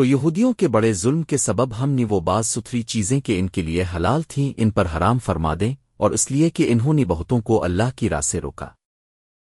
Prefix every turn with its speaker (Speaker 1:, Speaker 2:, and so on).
Speaker 1: تو یہودیوں کے بڑے ظلم کے سبب ہم نے وہ بعض ستھری چیزیں کہ ان کے لیے حلال تھیں ان پر حرام فرما دیں اور اس لیے کہ انہوں نے بہتوں کو اللہ کی راہ سے روکا۔